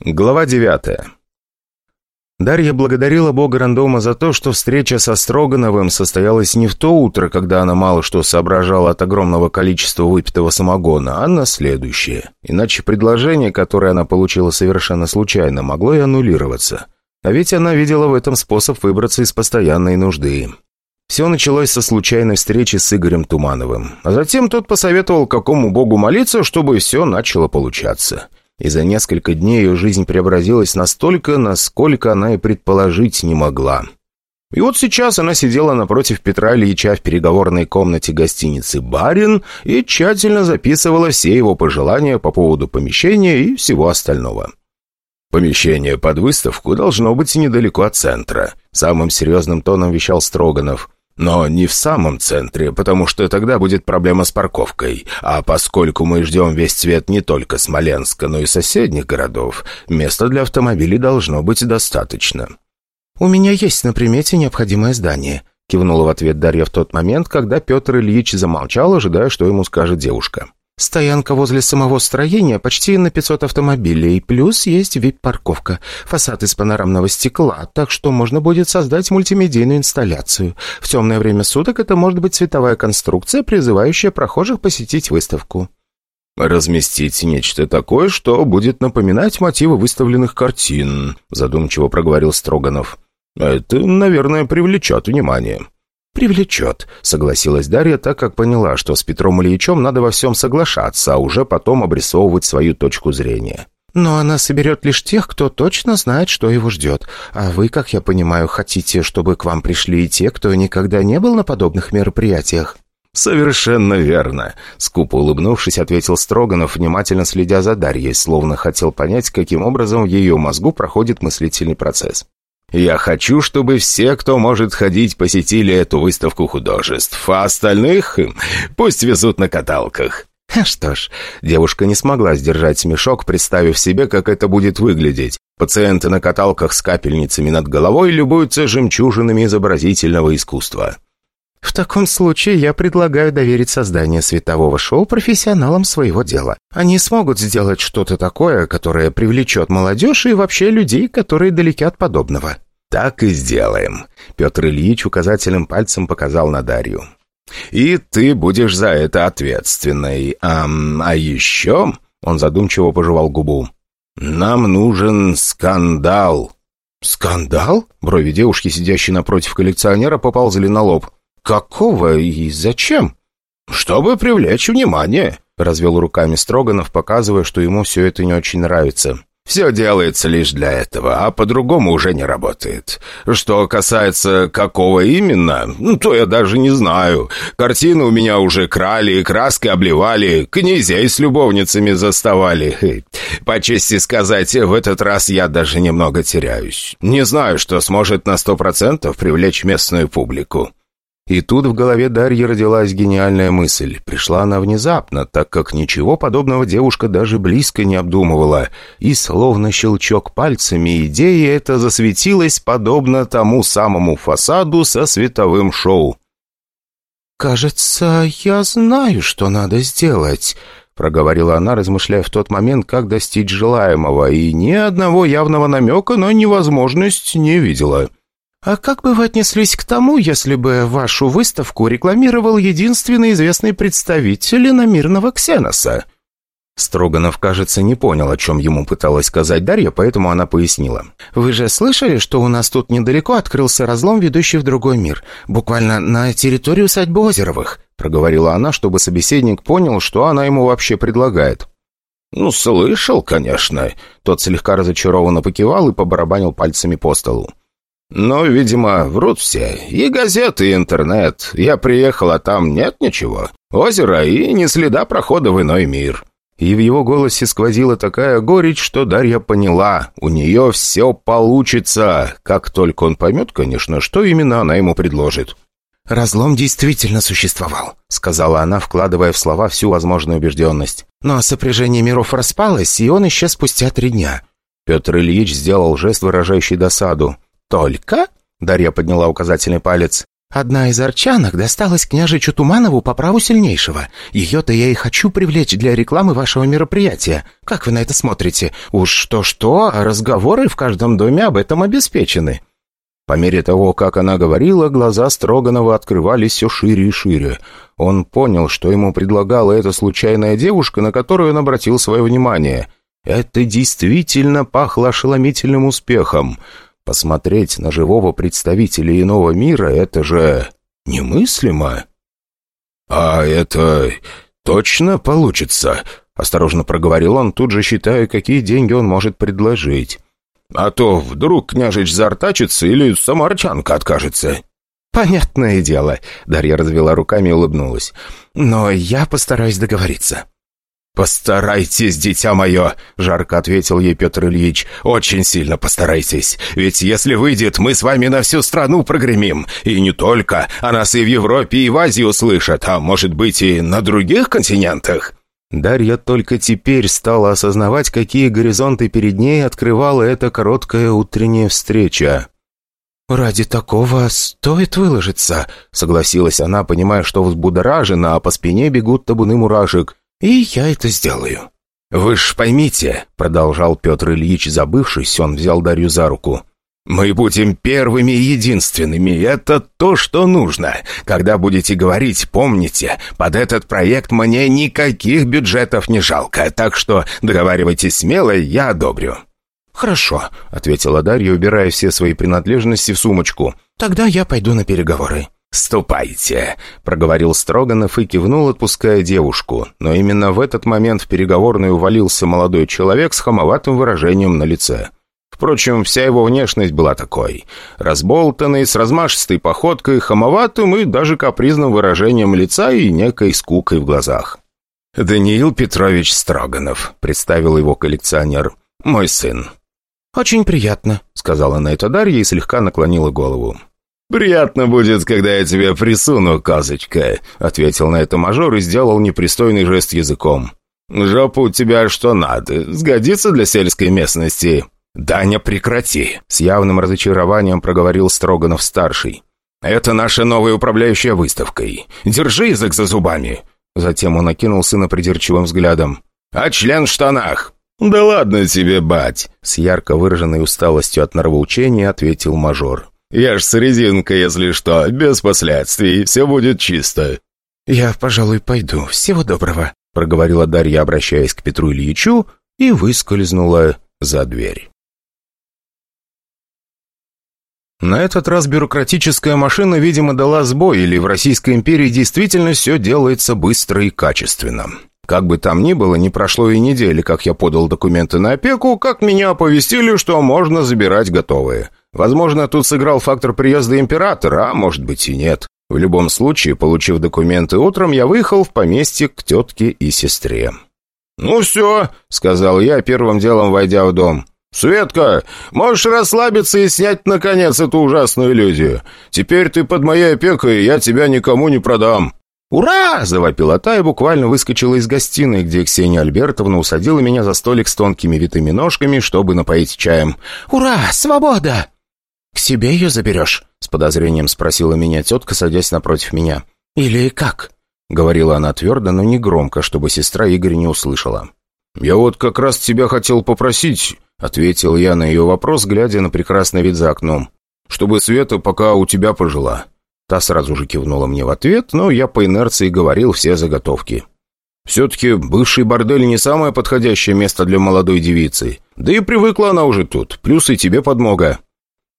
Глава девятая. Дарья благодарила бога рандома за то, что встреча со Строгановым состоялась не в то утро, когда она мало что соображала от огромного количества выпитого самогона, а на следующее. Иначе предложение, которое она получила совершенно случайно, могло и аннулироваться. А ведь она видела в этом способ выбраться из постоянной нужды. Все началось со случайной встречи с Игорем Тумановым. А затем тот посоветовал какому богу молиться, чтобы все начало получаться и за несколько дней ее жизнь преобразилась настолько, насколько она и предположить не могла. И вот сейчас она сидела напротив Петра Ильича в переговорной комнате гостиницы «Барин» и тщательно записывала все его пожелания по поводу помещения и всего остального. «Помещение под выставку должно быть недалеко от центра», — самым серьезным тоном вещал Строганов. Но не в самом центре, потому что тогда будет проблема с парковкой. А поскольку мы ждем весь цвет не только Смоленска, но и соседних городов, места для автомобилей должно быть достаточно. «У меня есть на примете необходимое здание», — кивнула в ответ Дарья в тот момент, когда Петр Ильич замолчал, ожидая, что ему скажет девушка. Стоянка возле самого строения почти на 500 автомобилей, плюс есть вип-парковка, фасад из панорамного стекла, так что можно будет создать мультимедийную инсталляцию. В темное время суток это может быть световая конструкция, призывающая прохожих посетить выставку. «Разместить нечто такое, что будет напоминать мотивы выставленных картин», задумчиво проговорил Строганов. «Это, наверное, привлечет внимание». «Привлечет», — согласилась Дарья, так как поняла, что с Петром Ильичем надо во всем соглашаться, а уже потом обрисовывать свою точку зрения. «Но она соберет лишь тех, кто точно знает, что его ждет. А вы, как я понимаю, хотите, чтобы к вам пришли и те, кто никогда не был на подобных мероприятиях?» «Совершенно верно», — скупо улыбнувшись, ответил Строганов, внимательно следя за Дарьей, словно хотел понять, каким образом в ее мозгу проходит мыслительный процесс. Я хочу, чтобы все, кто может ходить, посетили эту выставку художеств, а остальных пусть везут на каталках». Что ж, девушка не смогла сдержать смешок, представив себе, как это будет выглядеть. Пациенты на каталках с капельницами над головой любуются жемчужинами изобразительного искусства. В таком случае я предлагаю доверить создание светового шоу профессионалам своего дела. Они смогут сделать что-то такое, которое привлечет молодежь и вообще людей, которые далеки от подобного. «Так и сделаем», — Петр Ильич указательным пальцем показал на Дарью. «И ты будешь за это ответственной. А, а еще...» — он задумчиво пожевал губу. «Нам нужен скандал». «Скандал?» — брови девушки, сидящей напротив коллекционера, поползли на лоб. «Какого и зачем?» «Чтобы привлечь внимание», — развел руками Строганов, показывая, что ему все это не очень нравится. Все делается лишь для этого, а по-другому уже не работает. Что касается какого именно, ну, то я даже не знаю. Картины у меня уже крали, краски обливали, князей с любовницами заставали. По чести сказать, в этот раз я даже немного теряюсь. Не знаю, что сможет на сто процентов привлечь местную публику. И тут в голове Дарьи родилась гениальная мысль. Пришла она внезапно, так как ничего подобного девушка даже близко не обдумывала. И словно щелчок пальцами идея эта засветилась подобно тому самому фасаду со световым шоу. «Кажется, я знаю, что надо сделать», — проговорила она, размышляя в тот момент, как достичь желаемого, и ни одного явного намека на невозможность не видела. «А как бы вы отнеслись к тому, если бы вашу выставку рекламировал единственный известный представитель иномирного ксеноса?» Строганов, кажется, не понял, о чем ему пыталась сказать Дарья, поэтому она пояснила. «Вы же слышали, что у нас тут недалеко открылся разлом, ведущий в другой мир? Буквально на территории усадьбы Озеровых», — проговорила она, чтобы собеседник понял, что она ему вообще предлагает. «Ну, слышал, конечно». Тот слегка разочарованно покивал и побарабанил пальцами по столу. Но, видимо, врут все. И газеты, и интернет. Я приехал, а там нет ничего. Озеро и ни следа прохода в иной мир». И в его голосе сквозила такая горечь, что Дарья поняла, у нее все получится, как только он поймет, конечно, что именно она ему предложит. «Разлом действительно существовал», — сказала она, вкладывая в слова всю возможную убежденность. «Но сопряжение миров распалось, и он исчез спустя три дня». Петр Ильич сделал жест, выражающий досаду. «Только?» — Дарья подняла указательный палец. Одна из арчанок досталась княжичу Туманову по праву сильнейшего. Ее-то я и хочу привлечь для рекламы вашего мероприятия. Как вы на это смотрите? Уж что-что, а разговоры в каждом доме об этом обеспечены». По мере того, как она говорила, глаза Строганова открывались все шире и шире. Он понял, что ему предлагала эта случайная девушка, на которую он обратил свое внимание. Это действительно пахло ошеломительным успехом. Посмотреть на живого представителя иного мира — это же немыслимо. «А это точно получится?» — осторожно проговорил он, тут же считая, какие деньги он может предложить. «А то вдруг княжич зартачится или самарчанка откажется». «Понятное дело», — Дарья развела руками и улыбнулась. «Но я постараюсь договориться». «Постарайтесь, дитя мое!» — жарко ответил ей Петр Ильич. «Очень сильно постарайтесь. Ведь если выйдет, мы с вами на всю страну прогремим. И не только. А нас и в Европе, и в Азии услышат. А может быть, и на других континентах?» Дарья только теперь стала осознавать, какие горизонты перед ней открывала эта короткая утренняя встреча. «Ради такого стоит выложиться», — согласилась она, понимая, что взбудоражена, а по спине бегут табуны мурашек. И я это сделаю». «Вы ж поймите», — продолжал Петр Ильич, забывшись, он взял Дарью за руку. «Мы будем первыми и единственными. Это то, что нужно. Когда будете говорить, помните, под этот проект мне никаких бюджетов не жалко, так что договаривайтесь смело, я одобрю». «Хорошо», — ответила Дарья, убирая все свои принадлежности в сумочку. «Тогда я пойду на переговоры». «Ступайте», — проговорил Строганов и кивнул, отпуская девушку. Но именно в этот момент в переговорную увалился молодой человек с хамоватым выражением на лице. Впрочем, вся его внешность была такой. Разболтанный, с размашистой походкой, хамоватым и даже капризным выражением лица и некой скукой в глазах. «Даниил Петрович Строганов», — представил его коллекционер. «Мой сын». «Очень приятно», — сказала на это Дарья и слегка наклонила голову. «Приятно будет, когда я тебе присуну, казочка», — ответил на это мажор и сделал непристойный жест языком. «Жопа у тебя что надо, сгодится для сельской местности». «Даня, прекрати!» — с явным разочарованием проговорил Строганов-старший. «Это наша новая управляющая выставкой. Держи язык за зубами!» Затем он окинул сына придирчивым взглядом. «А член в штанах?» «Да ладно тебе, бать!» С ярко выраженной усталостью от нравоучения ответил мажор. Я ж с резинкой, если что, без последствий, все будет чисто». «Я, пожалуй, пойду. Всего доброго», — проговорила Дарья, обращаясь к Петру Ильичу, и выскользнула за дверь. На этот раз бюрократическая машина, видимо, дала сбой, или в Российской империи действительно все делается быстро и качественно. Как бы там ни было, не прошло и недели, как я подал документы на опеку, как меня оповестили, что можно забирать готовые. Возможно, тут сыграл фактор приезда императора, а может быть и нет. В любом случае, получив документы утром, я выехал в поместье к тетке и сестре. «Ну все», — сказал я, первым делом войдя в дом. «Светка, можешь расслабиться и снять, наконец, эту ужасную иллюзию. Теперь ты под моей опекой, и я тебя никому не продам». «Ура!» – завопила та и буквально выскочила из гостиной, где Ксения Альбертовна усадила меня за столик с тонкими витыми ножками, чтобы напоить чаем. «Ура! Свобода!» «К себе ее заберешь?» — с подозрением спросила меня тетка, садясь напротив меня. «Или как?» — говорила она твердо, но не громко, чтобы сестра Игоря не услышала. «Я вот как раз тебя хотел попросить», — ответил я на ее вопрос, глядя на прекрасный вид за окном, «чтобы Света пока у тебя пожила». Та сразу же кивнула мне в ответ, но я по инерции говорил все заготовки. «Все-таки бывший бордель не самое подходящее место для молодой девицы. Да и привыкла она уже тут, плюс и тебе подмога».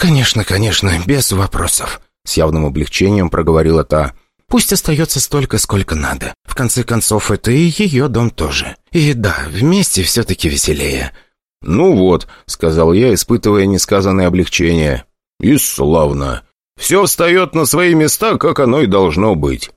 «Конечно, конечно, без вопросов», — с явным облегчением проговорила та. «Пусть остается столько, сколько надо. В конце концов, это и ее дом тоже. И да, вместе все-таки веселее». «Ну вот», — сказал я, испытывая несказанное облегчение. «И славно. Все встает на свои места, как оно и должно быть».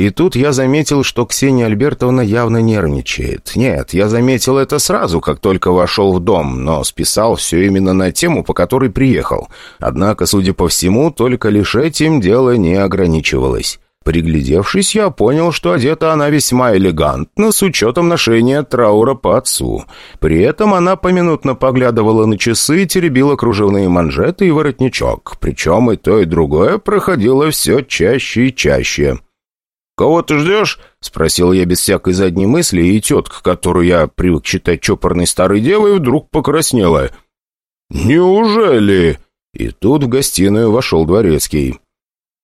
И тут я заметил, что Ксения Альбертовна явно нервничает. Нет, я заметил это сразу, как только вошел в дом, но списал все именно на тему, по которой приехал. Однако, судя по всему, только лишь этим дело не ограничивалось. Приглядевшись, я понял, что одета она весьма элегантно, с учетом ношения траура по отцу. При этом она поминутно поглядывала на часы, теребила кружевные манжеты и воротничок. Причем и то, и другое проходило все чаще и чаще. «Кого ты ждешь?» — спросил я без всякой задней мысли, и тетка, которую я привык считать чопорной старой девой, вдруг покраснела. «Неужели?» И тут в гостиную вошел дворецкий.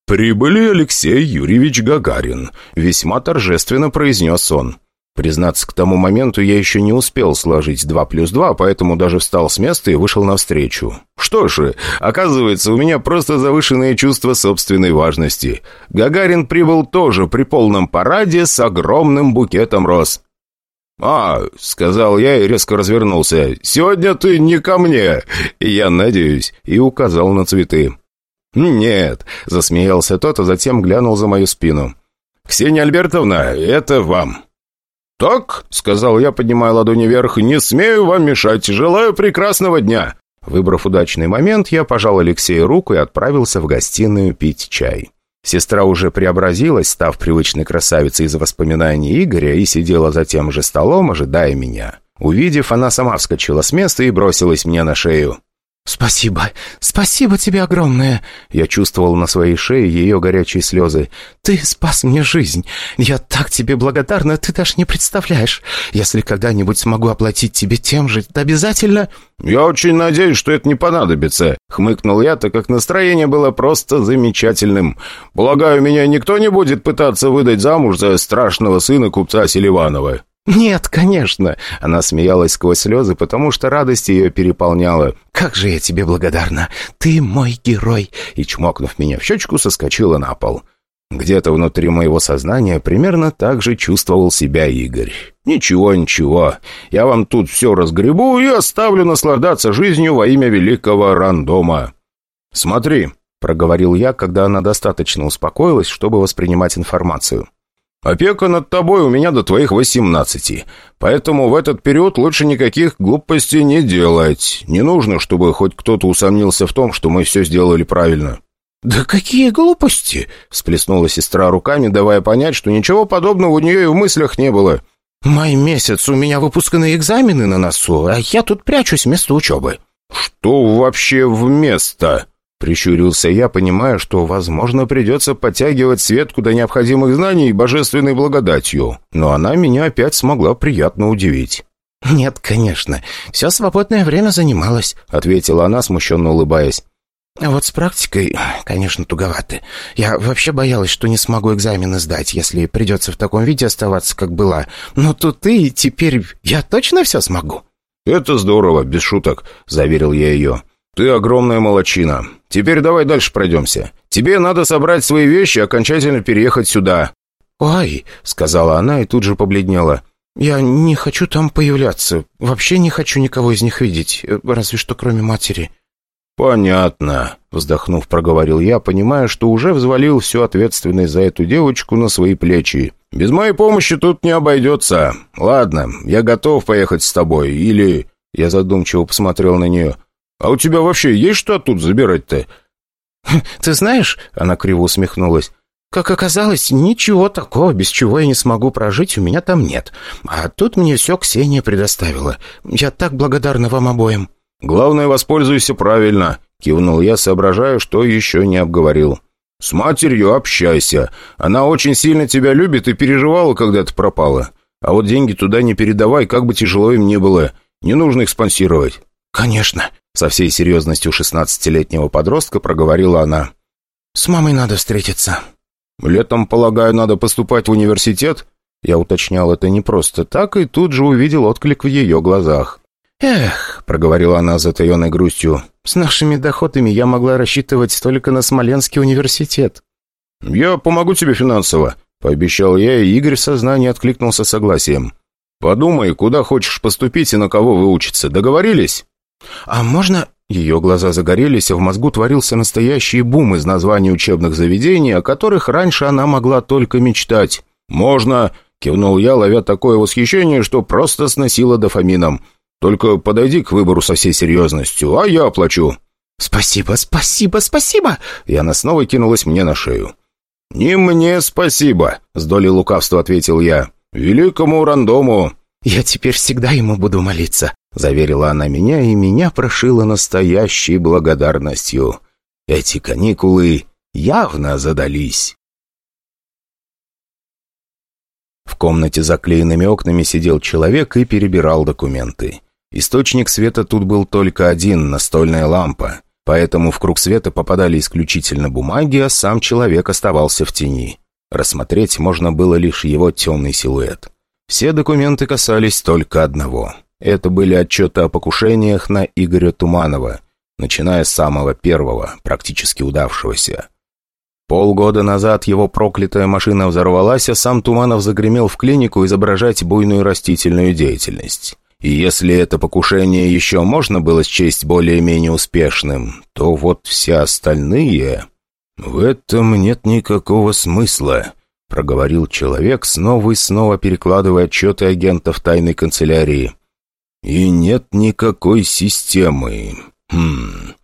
«Прибыли Алексей Юрьевич Гагарин», — весьма торжественно произнес он. Признаться, к тому моменту я еще не успел сложить два плюс два, поэтому даже встал с места и вышел навстречу. Что ж, оказывается, у меня просто завышенное чувство собственной важности. Гагарин прибыл тоже при полном параде с огромным букетом роз. «А», — сказал я и резко развернулся, — «сегодня ты не ко мне, я надеюсь», и указал на цветы. «Нет», — засмеялся тот, а затем глянул за мою спину. «Ксения Альбертовна, это вам». «Так», — сказал я, поднимая ладони вверх, — «не смею вам мешать. Желаю прекрасного дня». Выбрав удачный момент, я пожал Алексею руку и отправился в гостиную пить чай. Сестра уже преобразилась, став привычной красавицей из воспоминаний Игоря, и сидела за тем же столом, ожидая меня. Увидев, она сама вскочила с места и бросилась мне на шею. «Спасибо, спасибо тебе огромное!» Я чувствовал на своей шее ее горячие слезы. «Ты спас мне жизнь. Я так тебе благодарна, ты даже не представляешь. Если когда-нибудь смогу оплатить тебе тем же, то обязательно...» «Я очень надеюсь, что это не понадобится», — хмыкнул я, так как настроение было просто замечательным. «Полагаю, меня никто не будет пытаться выдать замуж за страшного сына купца Селиванова». «Нет, конечно!» Она смеялась сквозь слезы, потому что радость ее переполняла. «Как же я тебе благодарна! Ты мой герой!» И, чмокнув меня в щечку, соскочила на пол. Где-то внутри моего сознания примерно так же чувствовал себя Игорь. «Ничего, ничего. Я вам тут все разгребу и оставлю наслаждаться жизнью во имя великого рандома. Смотри!» — проговорил я, когда она достаточно успокоилась, чтобы воспринимать информацию. Опека над тобой у меня до твоих восемнадцати, поэтому в этот период лучше никаких глупостей не делать. Не нужно, чтобы хоть кто-то усомнился в том, что мы все сделали правильно». «Да какие глупости!» — всплеснула сестра руками, давая понять, что ничего подобного у нее и в мыслях не было. «Май месяц, у меня выпускные экзамены на носу, а я тут прячусь вместо учебы». «Что вообще вместо?» Прищурился я, понимая, что, возможно, придется подтягивать Светку до необходимых знаний божественной благодатью. Но она меня опять смогла приятно удивить. «Нет, конечно. Все свободное время занималась», — ответила она, смущенно улыбаясь. «А вот с практикой, конечно, туговато. Я вообще боялась, что не смогу экзамены сдать, если придется в таком виде оставаться, как была. Но тут ты, теперь я точно все смогу?» «Это здорово, без шуток», — заверил я ее. «Ты огромная молочина. Теперь давай дальше пройдемся. Тебе надо собрать свои вещи и окончательно переехать сюда». «Ой», — сказала она и тут же побледнела. «Я не хочу там появляться. Вообще не хочу никого из них видеть, разве что кроме матери». «Понятно», — вздохнув, проговорил я, понимая, что уже взвалил всю ответственность за эту девочку на свои плечи. «Без моей помощи тут не обойдется. Ладно, я готов поехать с тобой, или...» Я задумчиво посмотрел на нее. «А у тебя вообще есть что тут забирать-то?» «Ты знаешь...» — она криво усмехнулась. «Как оказалось, ничего такого, без чего я не смогу прожить, у меня там нет. А тут мне все Ксения предоставила. Я так благодарна вам обоим». «Главное, воспользуйся правильно», — кивнул я, соображая, что еще не обговорил. «С матерью общайся. Она очень сильно тебя любит и переживала, когда ты пропала. А вот деньги туда не передавай, как бы тяжело им ни было. Не нужно их спонсировать». «Конечно», со всей серьезностью шестнадцатилетнего подростка проговорила она. «С мамой надо встретиться». «Летом, полагаю, надо поступать в университет?» Я уточнял это не просто так, и тут же увидел отклик в ее глазах. «Эх», — проговорила она затаенной грустью, «с нашими доходами я могла рассчитывать только на Смоленский университет». «Я помогу тебе финансово», — пообещал я, и Игорь в сознании откликнулся согласием. «Подумай, куда хочешь поступить и на кого выучиться. Договорились?» «А можно...» Ее глаза загорелись, а в мозгу творился настоящий бум из названий учебных заведений, о которых раньше она могла только мечтать. «Можно...» — кивнул я, ловя такое восхищение, что просто сносило дофамином. «Только подойди к выбору со всей серьезностью, а я оплачу». «Спасибо, спасибо, спасибо!» И она снова кинулась мне на шею. «Не мне спасибо», — с долей лукавства ответил я. «Великому рандому». «Я теперь всегда ему буду молиться», — заверила она меня, и меня прошила настоящей благодарностью. Эти каникулы явно задались. В комнате за клеенными окнами сидел человек и перебирал документы. Источник света тут был только один – настольная лампа. Поэтому в круг света попадали исключительно бумаги, а сам человек оставался в тени. Рассмотреть можно было лишь его темный силуэт. Все документы касались только одного. Это были отчеты о покушениях на Игоря Туманова, начиная с самого первого, практически удавшегося. Полгода назад его проклятая машина взорвалась, а сам Туманов загремел в клинику изображать буйную растительную деятельность. И если это покушение еще можно было счесть более-менее успешным, то вот все остальные... «В этом нет никакого смысла», — проговорил человек, снова и снова перекладывая отчеты агентов тайной канцелярии. «И нет никакой системы. Хм,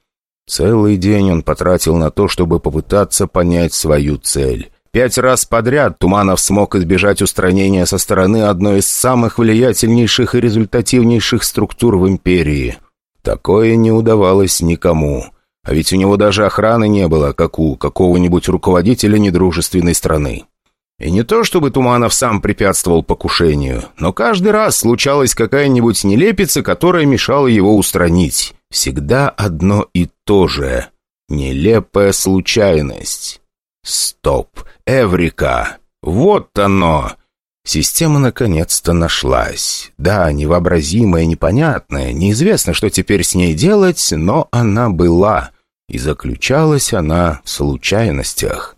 Целый день он потратил на то, чтобы попытаться понять свою цель. Пять раз подряд Туманов смог избежать устранения со стороны одной из самых влиятельнейших и результативнейших структур в империи. Такое не удавалось никому. А ведь у него даже охраны не было, как у какого-нибудь руководителя недружественной страны. И не то, чтобы Туманов сам препятствовал покушению, но каждый раз случалась какая-нибудь нелепица, которая мешала его устранить. Всегда одно и то же. Нелепая случайность. Стоп. Эврика. Вот оно. Система наконец-то нашлась. Да, невообразимая, непонятная, неизвестно, что теперь с ней делать, но она была. И заключалась она в случайностях.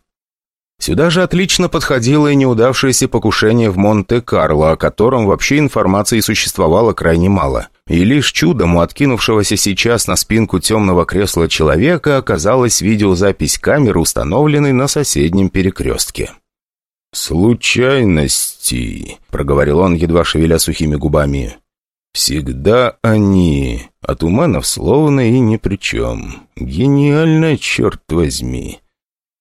Сюда же отлично подходило и неудавшееся покушение в Монте-Карло, о котором вообще информации существовало крайне мало. И лишь чудом у откинувшегося сейчас на спинку темного кресла человека оказалась видеозапись камеры, установленной на соседнем перекрестке. «Случайности», — проговорил он, едва шевеля сухими губами. «Всегда они, а Туманов словно и ни при чем. Гениально, черт возьми».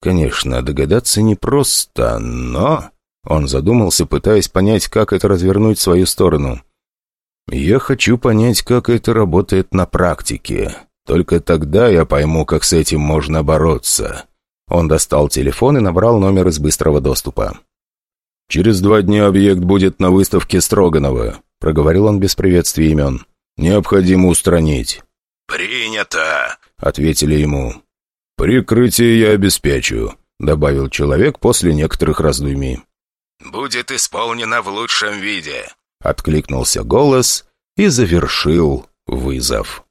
Конечно, догадаться непросто, но... Он задумался, пытаясь понять, как это развернуть в свою сторону. «Я хочу понять, как это работает на практике. Только тогда я пойму, как с этим можно бороться». Он достал телефон и набрал номер из быстрого доступа. «Через два дня объект будет на выставке Строганова», — проговорил он без приветствия имен. «Необходимо устранить». «Принято», — ответили ему. «Прикрытие я обеспечу», — добавил человек после некоторых раздумий. «Будет исполнено в лучшем виде», — откликнулся голос и завершил вызов.